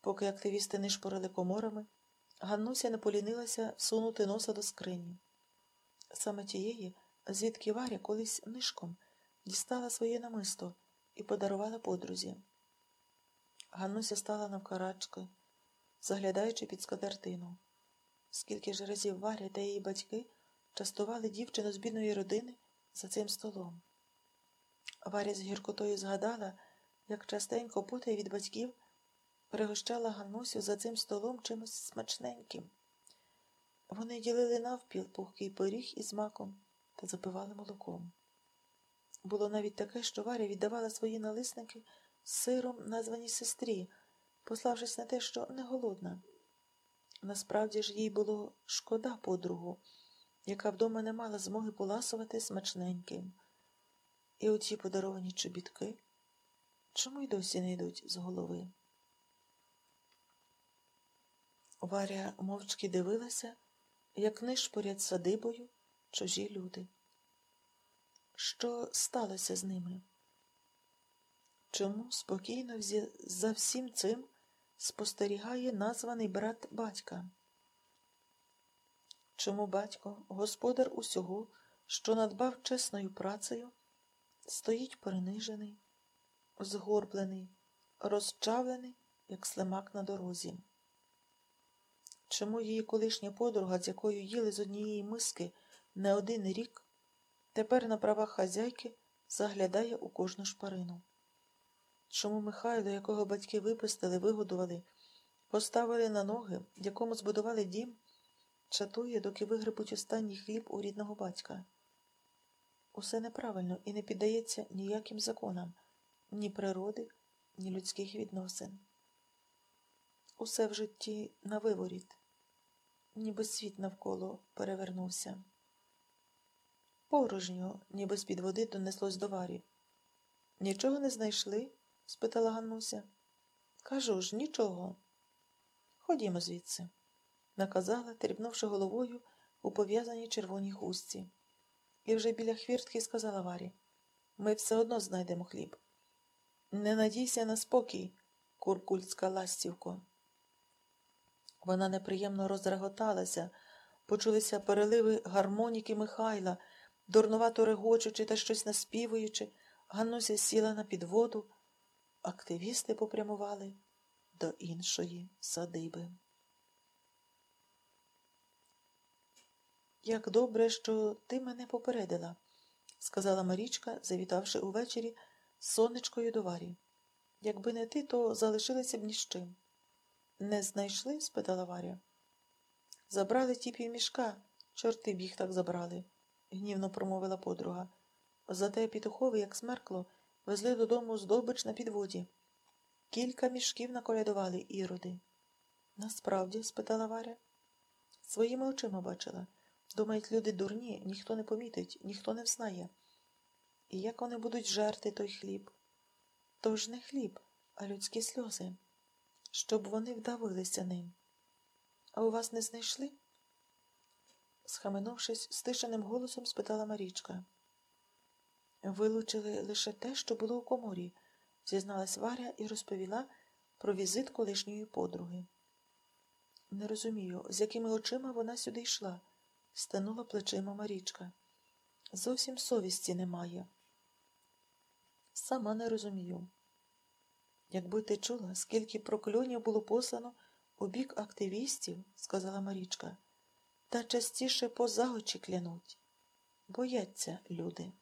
Поки активісти нишпорили коморами, Ганнуся не полінилася всунути носа до скрині. Саме тієї, звідки Варя колись нишком дістала своє намисто і подарувала подрузі. Ганнуся стала навкарачки, заглядаючи під скатертину. Скільки ж разів Варя та її батьки частували дівчину з бідної родини за цим столом. Варя з гіркотою згадала, як частенько путає від батьків пригощала Ганнусю за цим столом чимось смачненьким. Вони ділили навпіл пухкий пиріг із маком та запивали молоком. Було навіть таке, що Варя віддавала свої налисники сиром названій сестрі, пославшись на те, що не голодна. Насправді ж їй було шкода подругу, яка вдома не мала змоги поласувати смачненьким. І оті подаровані чобітки чому й досі не йдуть з голови? Варя мовчки дивилася, як нишпорять садибою чужі люди. Що сталося з ними? Чому спокійно за всім цим спостерігає названий брат батька? Чому батько, господар усього, що надбав чесною працею, стоїть принижений, згорблений, розчавлений, як слимак на дорозі? Чому її колишня подруга, з якою їли з однієї миски не один рік, тепер на правах хазяйки заглядає у кожну шпарину? Чому Михайло, якого батьки випустили, вигодували, поставили на ноги, якому збудували дім, чатує, доки вигребуть останній хліб у рідного батька? Усе неправильно і не піддається ніяким законам, ні природи, ні людських відносин. Усе в житті на виворіт ніби світ навколо перевернувся. Порожньо, ніби з під води донеслось до варі. Нічого не знайшли? спитала Ганнуся. Кажу ж, нічого. Ходімо звідси, наказала, тріпнувши головою у пов'язаній червоній хустці. І вже біля хвіртки сказала Варі ми все одно знайдемо хліб. Не надійся на спокій, куркульська ластівко. Вона неприємно розреготалася, почулися переливи гармоніки Михайла, дурнувато регочучи та щось наспівуючи, Ганнуся сіла на підводу. Активісти попрямували до іншої садиби. Як добре, що ти мене попередила, сказала Марічка, завітавши увечері сонечкою до варі. Якби не ти, то залишилися б ні з чим. Не знайшли? спитала Варя. Забрали ті півмішка, чорти б їх так забрали, гнівно промовила подруга. Зате пітухови, як смеркло, везли додому здобич на підводі. Кілька мішків наколядували іроди. Насправді? спитала Варя. Своїми очима бачила. Думають, люди дурні, ніхто не помітить, ніхто не взнає. І як вони будуть жерти той хліб? То ж не хліб, а людські сльози щоб вони вдавилися ним. А у вас не знайшли? Схаменувшись, стишеним голосом спитала Марічка. Вилучили лише те, що було у коморі, зізналась Варя і розповіла про візит колишньої подруги. Не розумію, з якими очима вона сюди йшла, станула плечима Марічка. Зовсім совісті немає. Сама не розумію. Якби ти чула, скільки прокльонів було послано у бік активістів, сказала Марічка, та частіше поза очі клянуть. Бояться люди.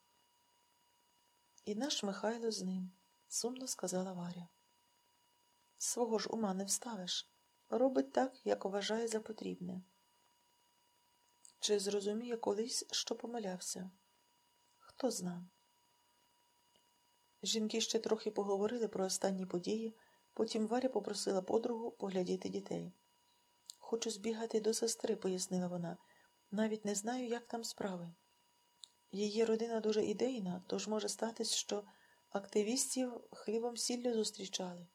І наш Михайло з ним, сумно сказала Варя. Свого ж ума не вставиш. Робить так, як вважає за потрібне. Чи зрозуміє колись, що помилявся? Хто зна? Жінки ще трохи поговорили про останні події, потім Варя попросила подругу поглядіти дітей. Хочу збігати до сестри, пояснила вона. Навіть не знаю, як там справи. Її родина дуже ідейна, тож може статись, що активістів хлібом сіллю зустрічали.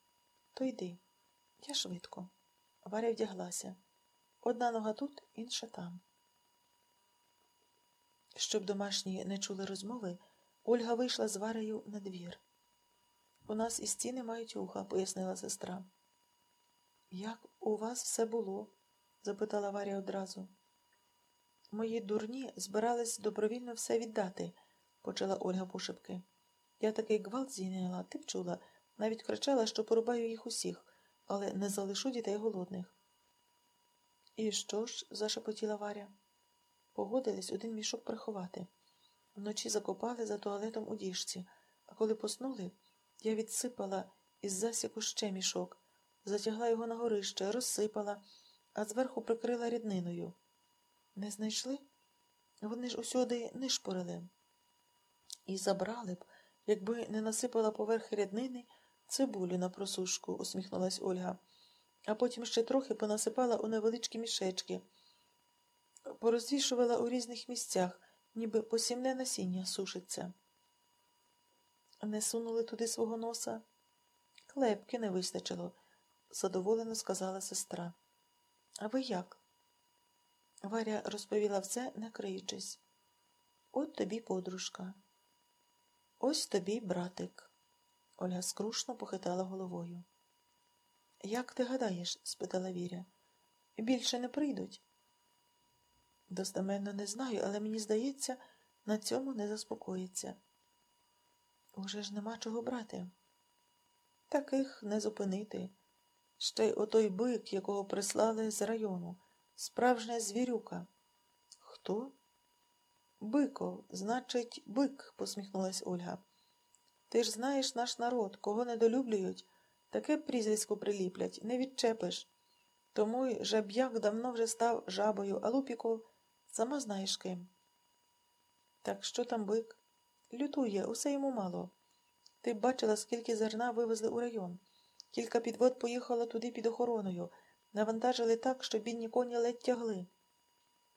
То йди. Я швидко. Варя вдяглася. Одна нога тут, інша там. Щоб домашні не чули розмови, Ольга вийшла з Варею на двір. У нас і стіни мають уха, пояснила сестра. Як у вас все було? запитала Варя одразу. Мої дурні збирались добровільно все віддати, почала Ольга пошепки. Я такий гвалт зійняла, ти б чула, навіть кричала, що порубаю їх усіх, але не залишу дітей голодних. І що ж? зашепотіла Варя. Погодились один мішок приховати. Вночі закопали за туалетом у діжці, а коли поснули, я відсипала із засіку ще мішок, затягла його на горище, розсипала, а зверху прикрила рідниною. Не знайшли? Вони ж усюди нишпорили. І забрали б, якби не насипала поверх ряднини цибулю на просушку, усміхнулась Ольга, а потім ще трохи понасипала у невеличкі мішечки, порозвішувала у різних місцях, ніби посімне насіння сушиться. Не сунули туди свого носа? Клепки не вистачило, задоволено сказала сестра. А ви як? Варя розповіла все, не криючись. От тобі подружка. Ось тобі братик. Ольга скрушно похитала головою. Як ти гадаєш? спитала Віря. Більше не прийдуть? Достеменно не знаю, але мені здається, на цьому не заспокоїться. Уже ж нема чого брати. Таких не зупинити. Ще й отой бик, якого прислали з району, справжня звірюка. Хто? Бико, значить, бик, посміхнулась Ольга. Ти ж знаєш наш народ, кого недолюблюють, таке прізвисько приліплять, не відчепиш. Тому й жаб'як давно вже став жабою, а Лупіко сама знаєш ким. Так що там бик? Лютує, усе йому мало. Ти б бачила, скільки зерна вивезли у район. Кілька підвод поїхало туди під охороною, навантажили так, що бідні коні ледь тягли.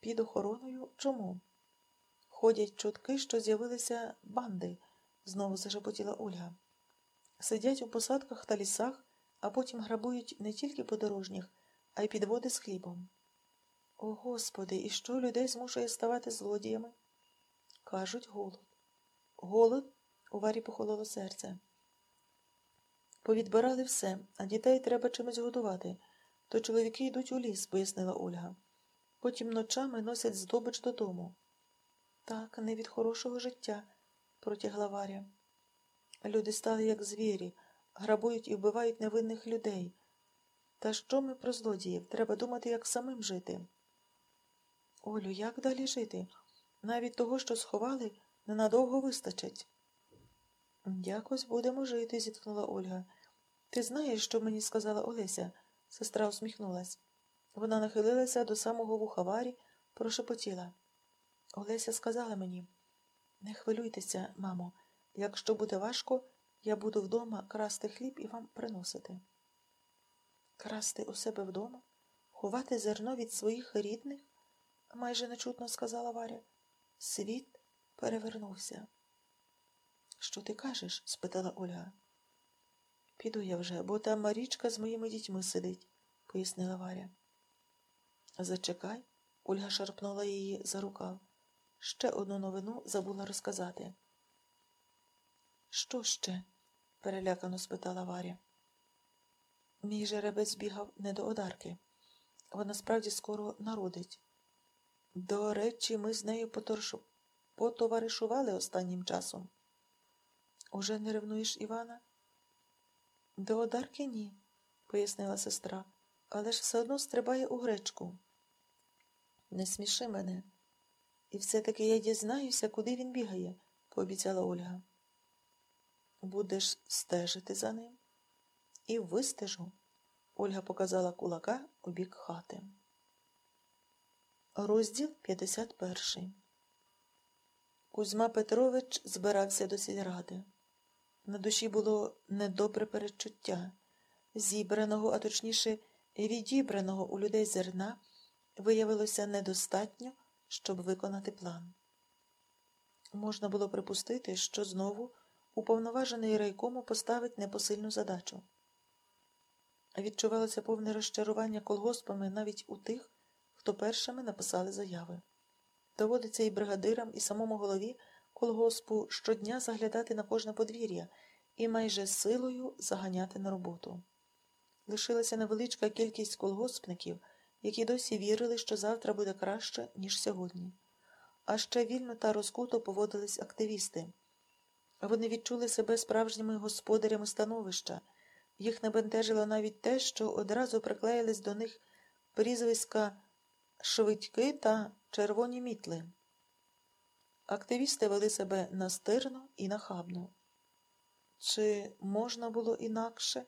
Під охороною чому? Ходять чутки, що з'явилися банди, знову зашепотіла Ольга. Сидять у посадках та лісах, а потім грабують не тільки подорожніх, а й підводи з хлібом. О, Господи, і що людей змушує ставати злодіями? Кажуть, голод. Голод у варі похололо серце. Повідбирали все, а дітей треба чимось годувати, то чоловіки йдуть у ліс, пояснила Ольга. Потім ночами носять здобич додому. Так, не від хорошого життя, протягла Варя. Люди стали як звірі, грабують і вбивають невинних людей. Та що ми про злодіїв? Треба думати, як самим жити. Олю, як далі жити? Навіть того, що сховали, ненадовго вистачить. Якось будемо жити, зітхнула Ольга. Ти знаєш, що мені сказала Олеся? Сестра усміхнулась. Вона нахилилася до самого вуха Варі, прошепотіла. Олеся сказала мені не хвилюйтеся, мамо, якщо буде важко, я буду вдома красти хліб і вам приносити. Красти у себе вдома, ховати зерно від своїх рідних, майже нечутно сказала Варя. Світ перевернувся. Що ти кажеш? спитала Ольга. Піду я вже, бо там Марічка з моїми дітьми сидить, пояснила Варя. Зачекай, Ольга шарпнула її за рукав. Ще одну новину забула розказати. Що ще? перелякано спитала Варя. Мій жеребець бігав не до одарки. Вона справді скоро народить. До речі, ми з нею поторшу... потоваришували останнім часом. Уже не ревнуєш Івана? До одарки ні, пояснила сестра, але ж все одно стрибає у гречку. Не сміши мене. І все-таки я дізнаюся, куди він бігає, пообіцяла Ольга. Будеш стежити за ним? І вистежу. Ольга показала кулака у бік хати. Розділ 51 Кузьма Петрович збирався до сільради. На душі було недобре передчуття. Зібраного, а точніше, відібраного у людей зерна виявилося недостатньо, щоб виконати план. Можна було припустити, що знову уповноважений райкому поставить непосильну задачу. Відчувалося повне розчарування колгоспами навіть у тих, хто першими написали заяви. Доводиться і бригадирам, і самому голові колгоспу щодня заглядати на кожне подвір'я і майже силою заганяти на роботу. Лишилася невеличка кількість колгоспників, які досі вірили, що завтра буде краще, ніж сьогодні. А ще вільно та розкуто поводились активісти. Вони відчули себе справжніми господарями становища. Їх не бентежило навіть те, що одразу приклеїлись до них прізвиська швидьки та червоні мітли. Активісти вели себе настирно і нахабно. Чи можна було інакше?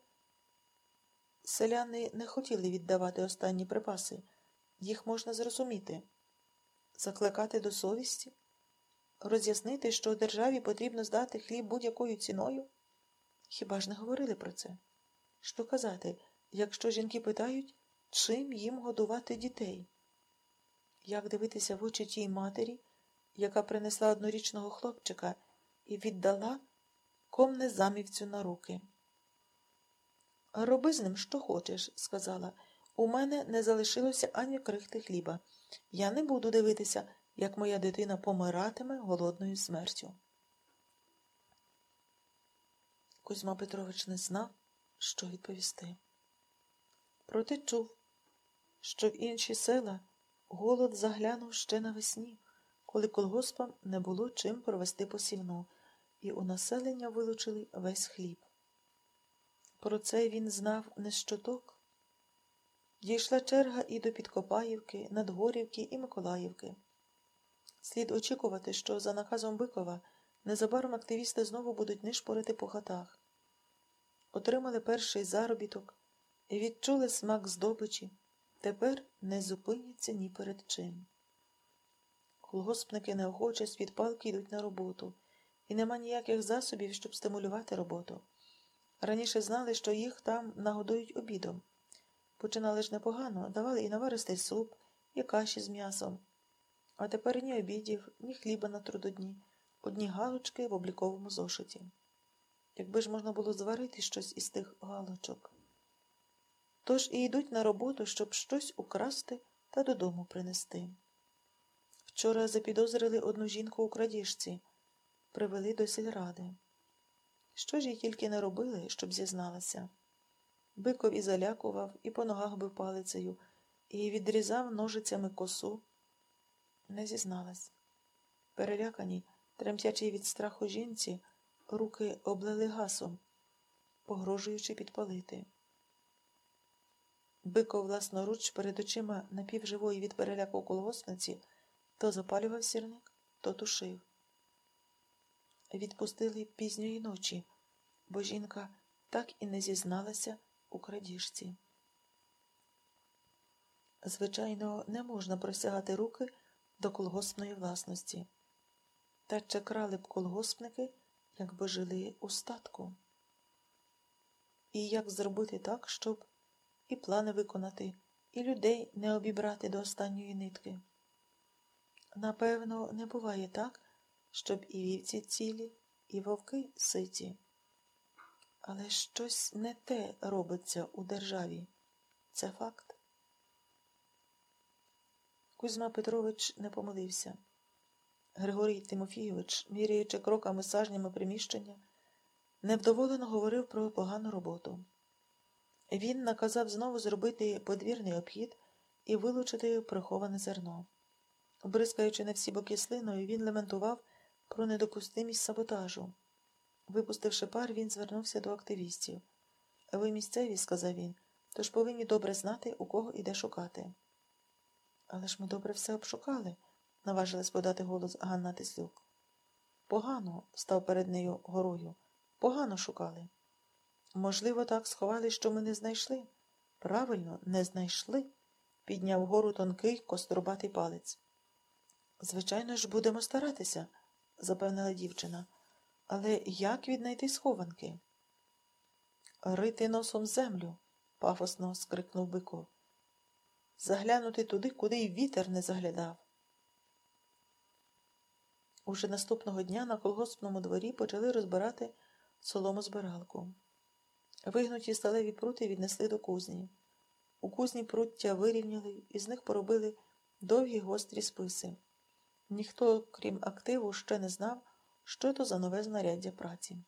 Селяни не хотіли віддавати останні припаси. Їх можна зрозуміти. Закликати до совісті? Роз'яснити, що державі потрібно здати хліб будь-якою ціною? Хіба ж не говорили про це? Що казати, якщо жінки питають, чим їм годувати дітей? Як дивитися в очі тій матері, яка принесла однорічного хлопчика і віддала комне замівцю на руки? Роби з ним, що хочеш, сказала. У мене не залишилося ані крихти хліба. Я не буду дивитися, як моя дитина помиратиме голодною смертю. Кузьма Петрович не знав, що відповісти. Проте чув, що в інші села голод заглянув ще навесні, коли колгоспам не було чим провести посівну, і у населення вилучили весь хліб. Про це він знав не з чуток. Дійшла черга і до Підкопаївки, Надгорівки і Миколаївки. Слід очікувати, що за наказом Бикова незабаром активісти знову будуть нишпорити по хатах. Отримали перший заробіток і відчули смак здобичі. Тепер не зупиняться ні перед чим. Колгоспники неохоче з-під палки йдуть на роботу, і нема ніяких засобів, щоб стимулювати роботу. Раніше знали, що їх там нагодують обідом. Починали ж непогано, давали і наваристий суп, і каші з м'ясом. А тепер ні обідів, ні хліба на трудодні, одні галочки в обліковому зошиті. Якби ж можна було зварити щось із тих галочок. Тож і йдуть на роботу, щоб щось украсти та додому принести. Вчора запідозрили одну жінку у крадіжці, привели до сільради. Що ж їй тільки не робили, щоб зізналася. Биков і залякував, і по ногах бив палицею, і відрізав ножицями косу. Не зізналась. Перелякані, тремтячи від страху жінці, руки облили гасом, погрожуючи підпалити. Биков власноруч перед очима напівживої від переляку колгоспниці то запалював сірник, то тушив. Відпустили пізньої ночі, бо жінка так і не зізналася у крадіжці. Звичайно, не можна просягати руки до колгоспної власності. Та чи крали б колгоспники, якби жили у статку? І як зробити так, щоб і плани виконати, і людей не обібрати до останньої нитки? Напевно, не буває так, щоб і вівці цілі, і вовки ситі. Але щось не те робиться у державі. Це факт. Кузьма Петрович не помилився. Григорій Тимофійович, міряючи кроками сажнями приміщення, невдоволено говорив про погану роботу. Він наказав знову зробити подвірний обхід і вилучити приховане зерно. Бризкаючи на всі боки слиною, він лементував про недопустимість саботажу. Випустивши пар, він звернувся до активістів. Ви місцеві, сказав він, тож повинні добре знати, у кого іде шукати. Але ж ми добре все обшукали, наважилась подати голос Ганна Тислюк. Погано, став перед нею горою. Погано шукали. Можливо, так сховали, що ми не знайшли. Правильно, не знайшли, підняв гору тонкий кострубатий палець. Звичайно ж, будемо старатися, запевнила дівчина. Але як віднайти схованки? Рити носом землю, пафосно скрикнув Бико. Заглянути туди, куди й вітер не заглядав. Уже наступного дня на колгоспному дворі почали розбирати солому збиралку. Вигнуті сталеві прути віднесли до кузні. У кузні пруття вирівняли, із них поробили довгі гострі списи. Ніхто, крім активу, ще не знав, що то за нове знаряддя праці.